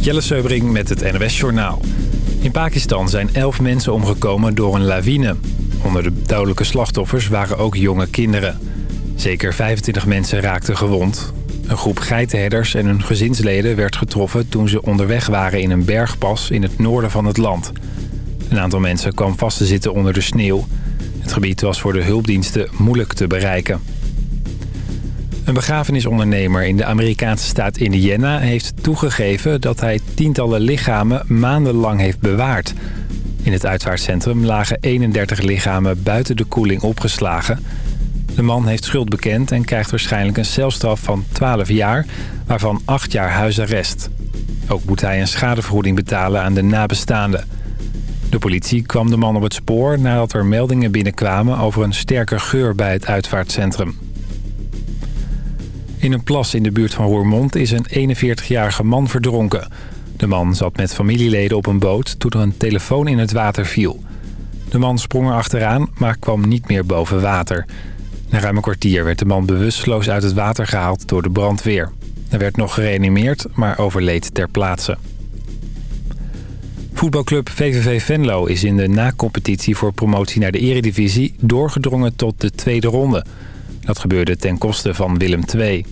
Jelle Seubring met het NWS Journaal. In Pakistan zijn elf mensen omgekomen door een lawine. Onder de dodelijke slachtoffers waren ook jonge kinderen. Zeker 25 mensen raakten gewond. Een groep geitenherders en hun gezinsleden werd getroffen... toen ze onderweg waren in een bergpas in het noorden van het land. Een aantal mensen kwam vast te zitten onder de sneeuw. Het gebied was voor de hulpdiensten moeilijk te bereiken. Een begrafenisondernemer in de Amerikaanse staat Indiana heeft toegegeven dat hij tientallen lichamen maandenlang heeft bewaard. In het uitvaartcentrum lagen 31 lichamen buiten de koeling opgeslagen. De man heeft schuld bekend en krijgt waarschijnlijk een celstraf van 12 jaar, waarvan 8 jaar huisarrest. Ook moet hij een schadevergoeding betalen aan de nabestaanden. De politie kwam de man op het spoor nadat er meldingen binnenkwamen over een sterke geur bij het uitvaartcentrum. In een plas in de buurt van Roermond is een 41-jarige man verdronken. De man zat met familieleden op een boot toen er een telefoon in het water viel. De man sprong er achteraan, maar kwam niet meer boven water. Na ruim een kwartier werd de man bewusteloos uit het water gehaald door de brandweer. Hij werd nog gereanimeerd, maar overleed ter plaatse. Voetbalclub VVV Venlo is in de na-competitie voor promotie naar de eredivisie doorgedrongen tot de tweede ronde. Dat gebeurde ten koste van Willem II.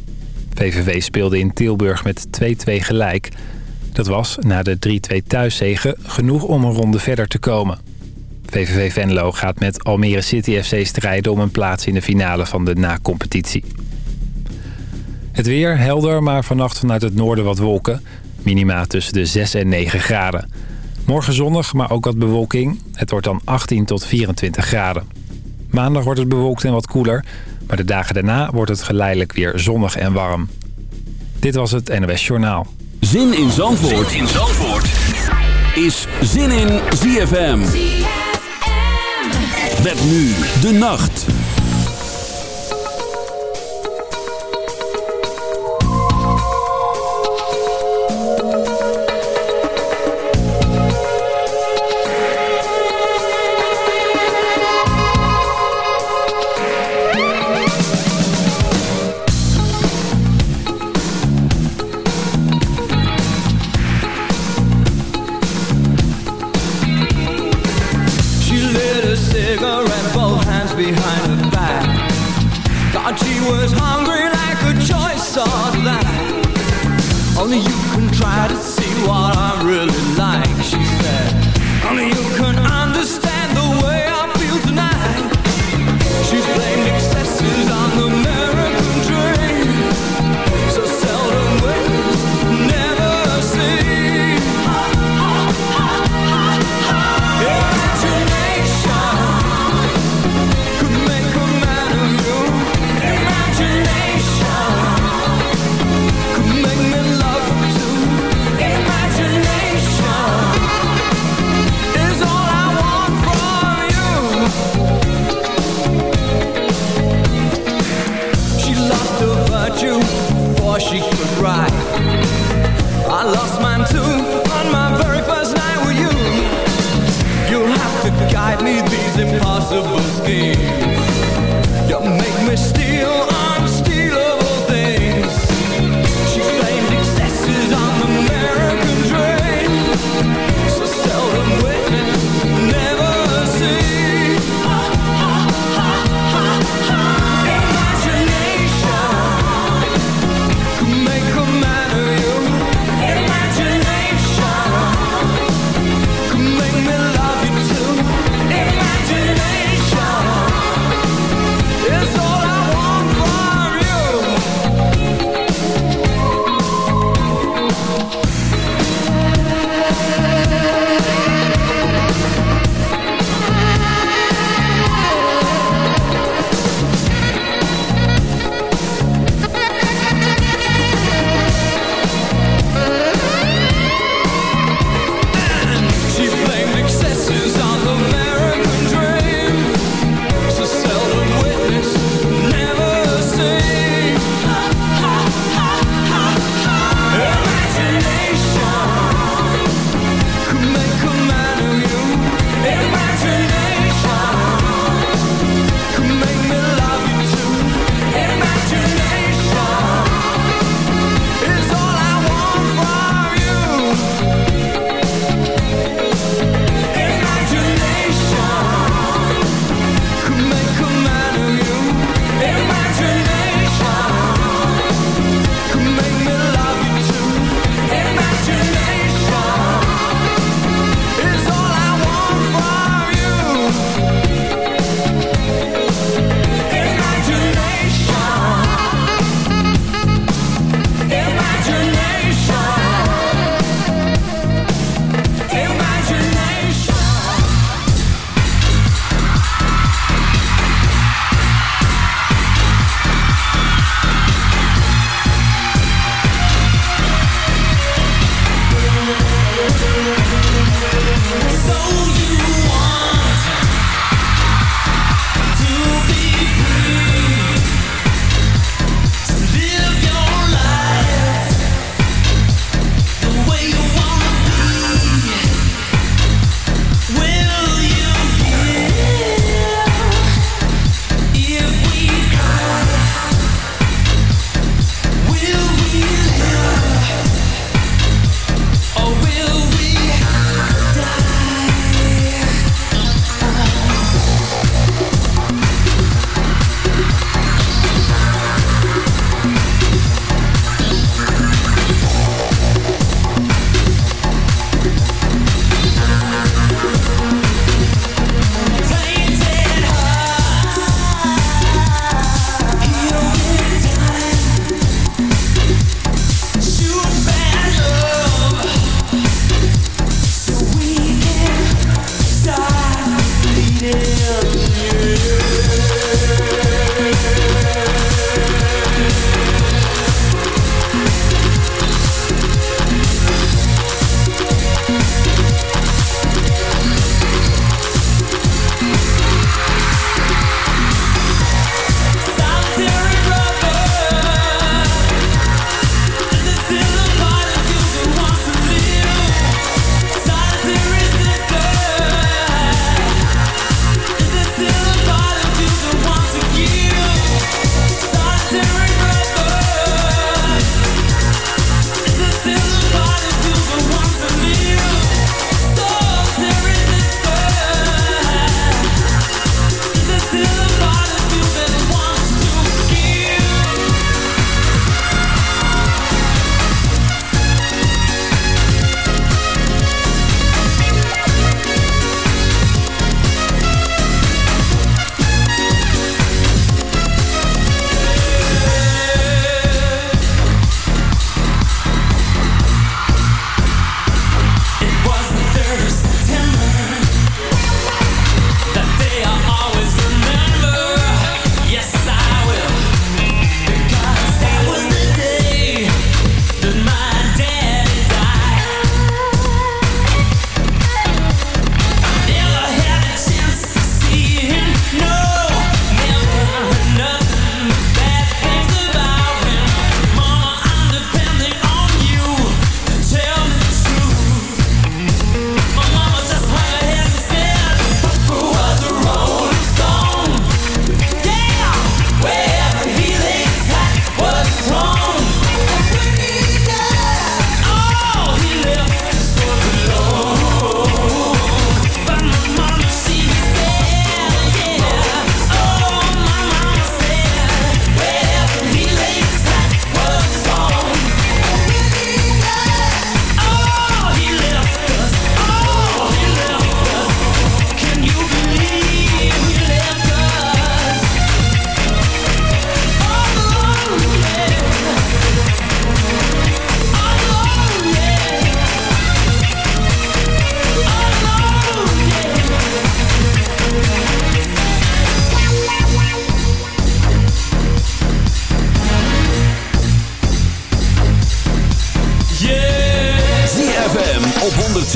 VVV speelde in Tilburg met 2-2 gelijk. Dat was, na de 3-2 thuiszegen, genoeg om een ronde verder te komen. VVV Venlo gaat met Almere City FC strijden om een plaats in de finale van de na-competitie. Het weer helder, maar vannacht vanuit het noorden wat wolken. Minima tussen de 6 en 9 graden. Morgen zonnig, maar ook wat bewolking. Het wordt dan 18 tot 24 graden. Maandag wordt het bewolkt en wat koeler. Maar de dagen daarna wordt het geleidelijk weer zonnig en warm. Dit was het NOS Journaal. Zin in Zandvoort, zin in Zandvoort. is Zin in ZFM. ZFM. Met nu de nacht.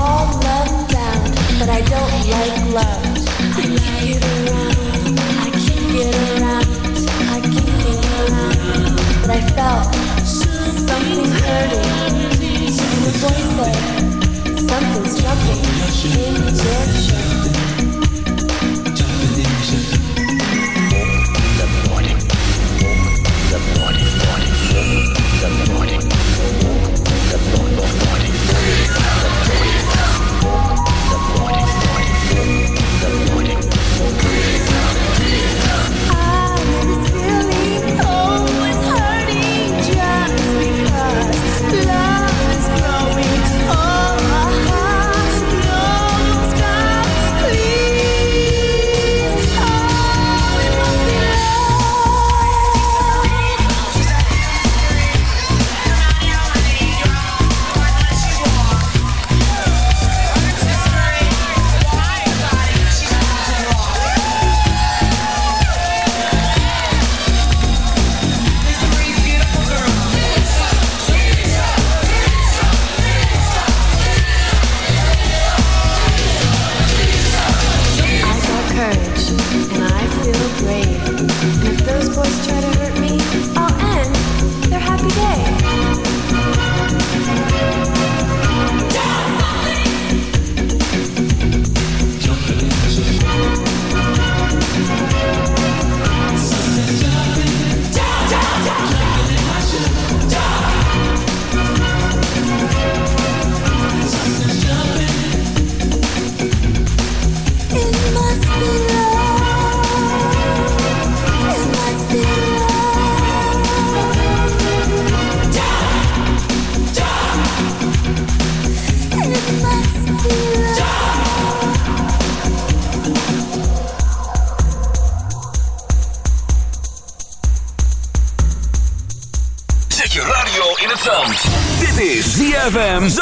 all love bound, but I don't like love. I can't get around. I can't get around. I can't get around. But I felt something hurting. And the boy said, something's jumping in the shirt. Jumping in. The morning. The morning. Morning. The morning. The morning. The morning.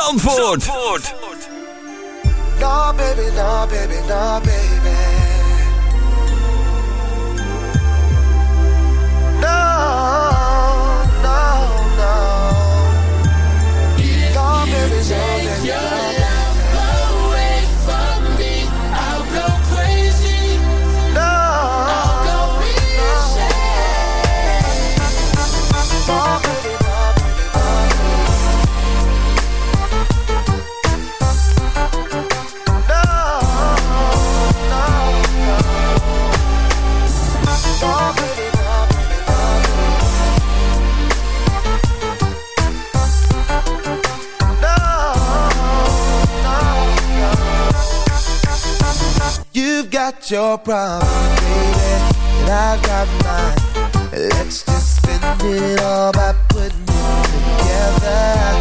Zandvoort. Zandvoort. Problem, baby, and I've got mine. Let's just spend it all by putting it together,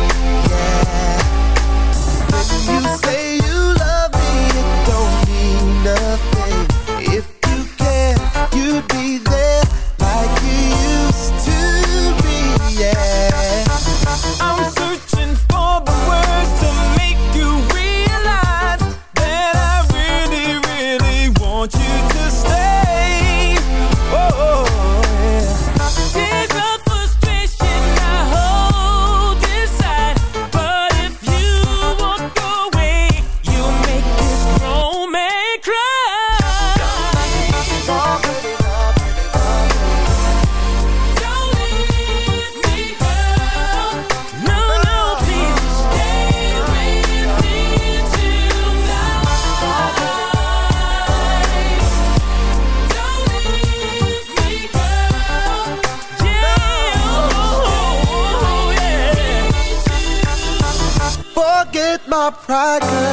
heart pride.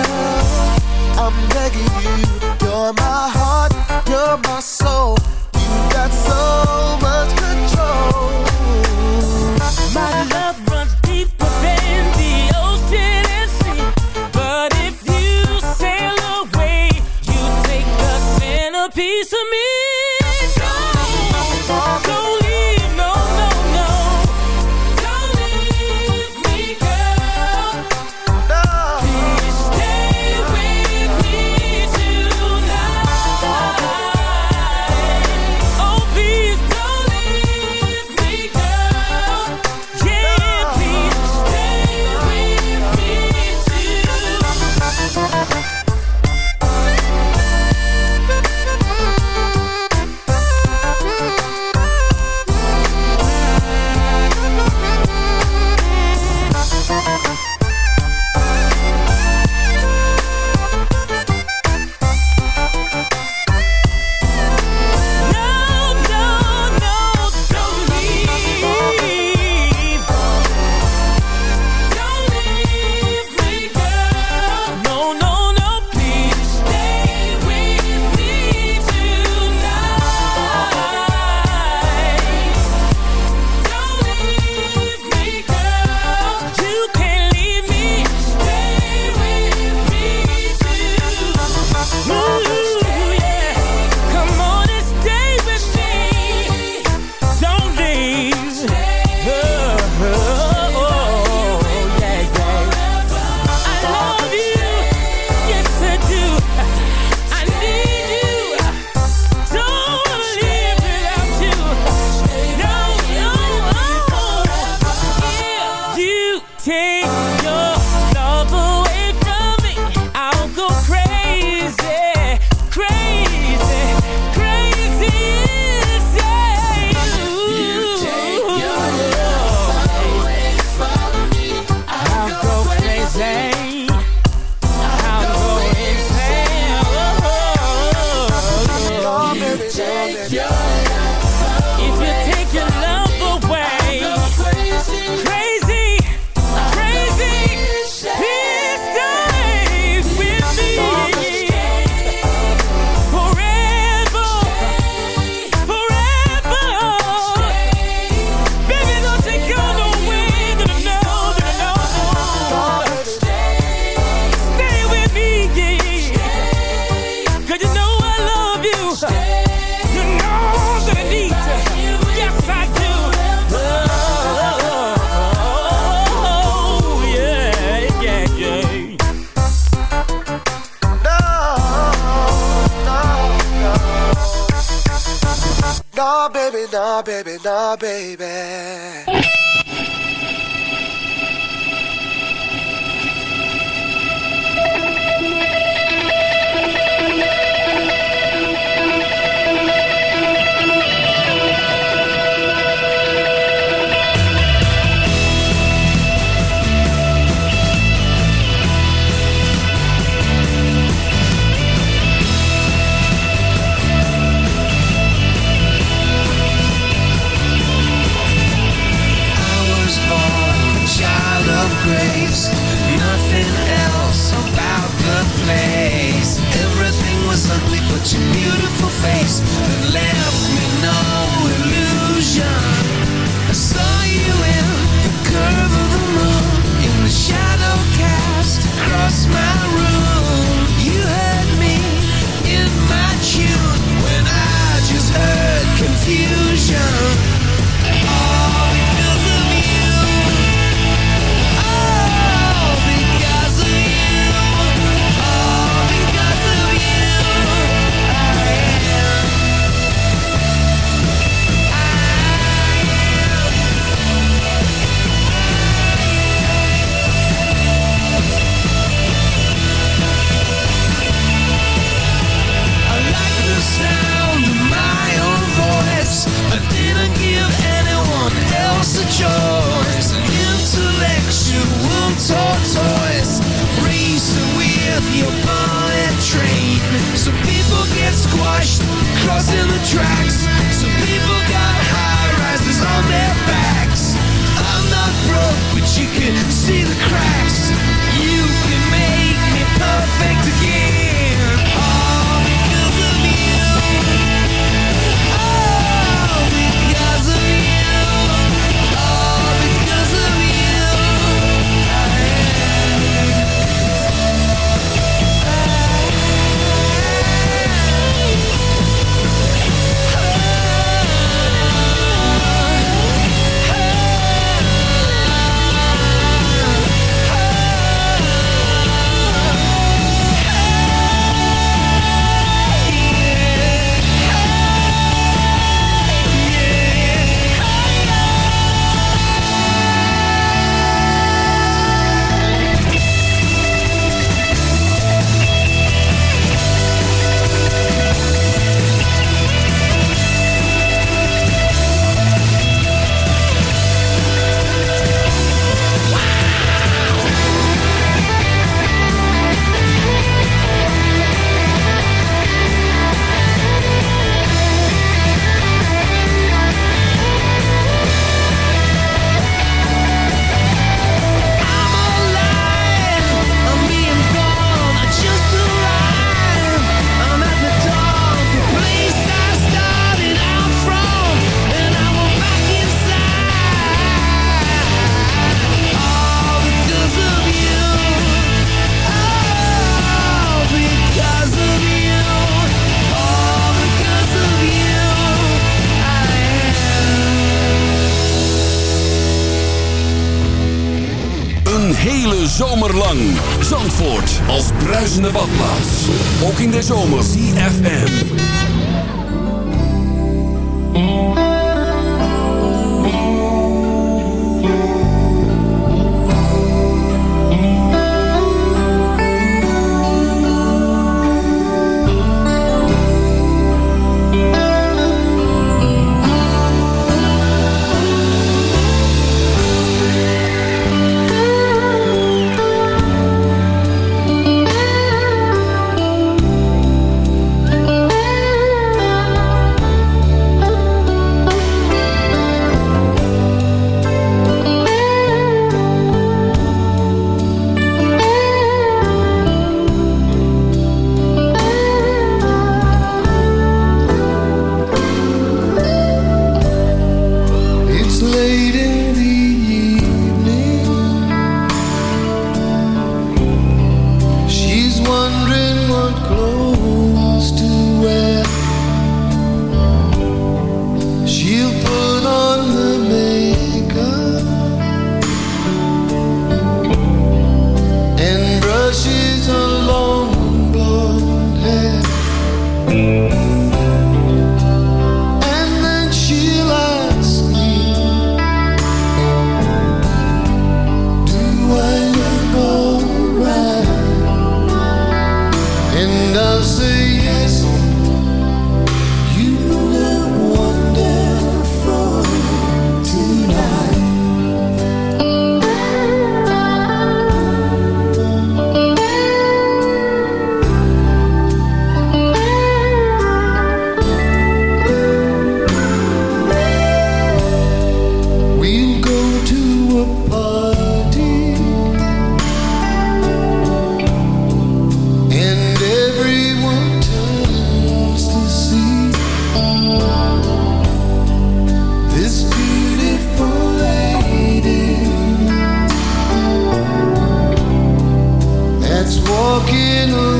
que alone.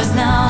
us now.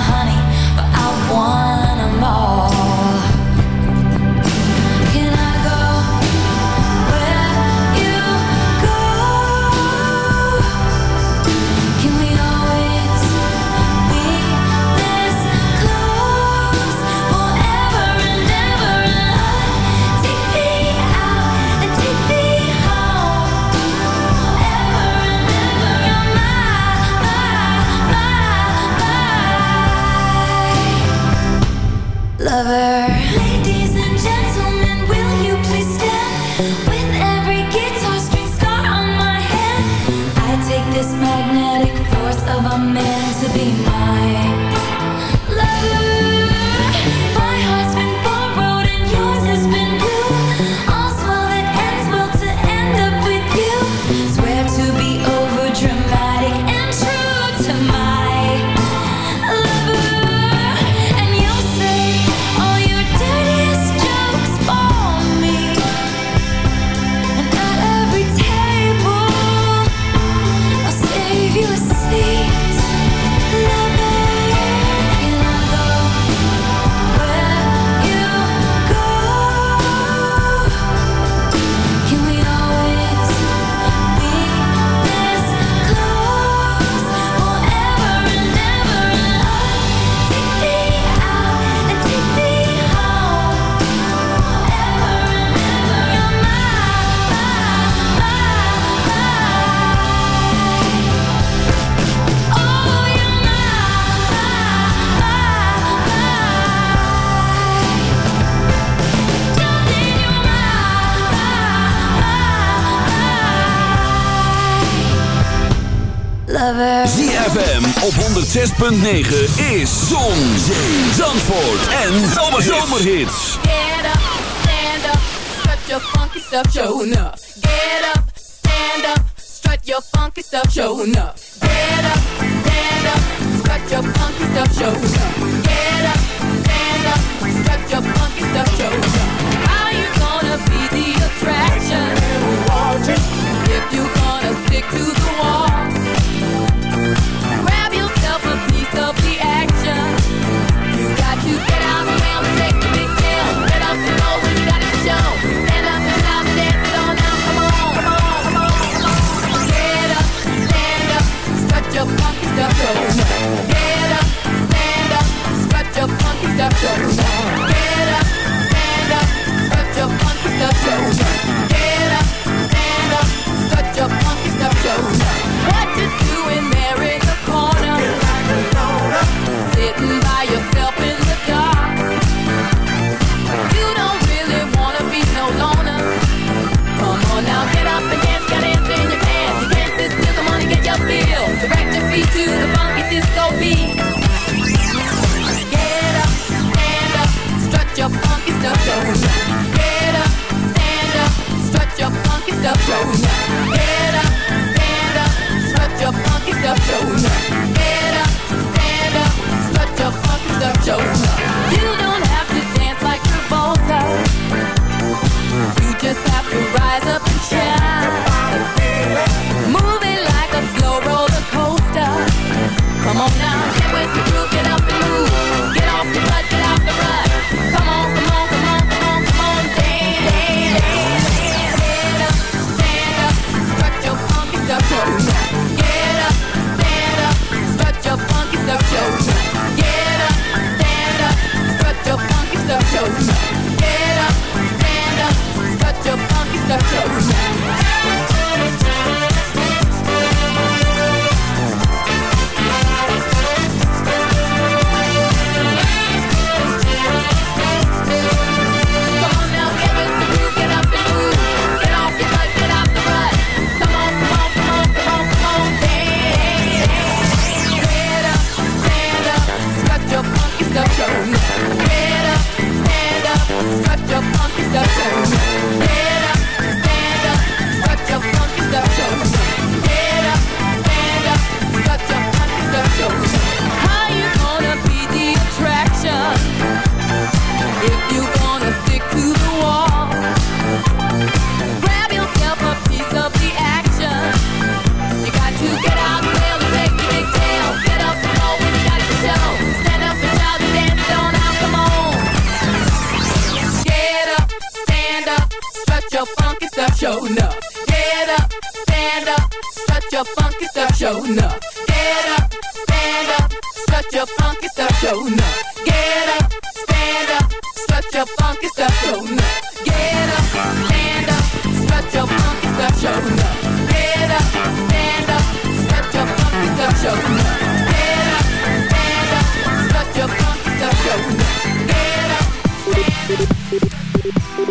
lover. ZFM op 106.9 is Zon, Zee, Zandvoort en Zomerhits. Get up, stand up, strut your funky stuff, show up. Get up, stand up, strut your funky stuff, show up. Get up, stand up, strut your funky stuff, show enough. Get up, stand up, strut your funky stuff, show enough. Are you gonna be the attraction? If you gonna stick to got your love so.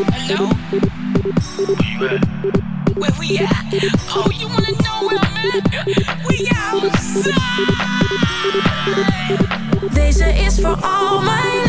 Hello? Where you at? Where we at? Oh, you wanna know where I'm at? We outside! Deze is voor al mijn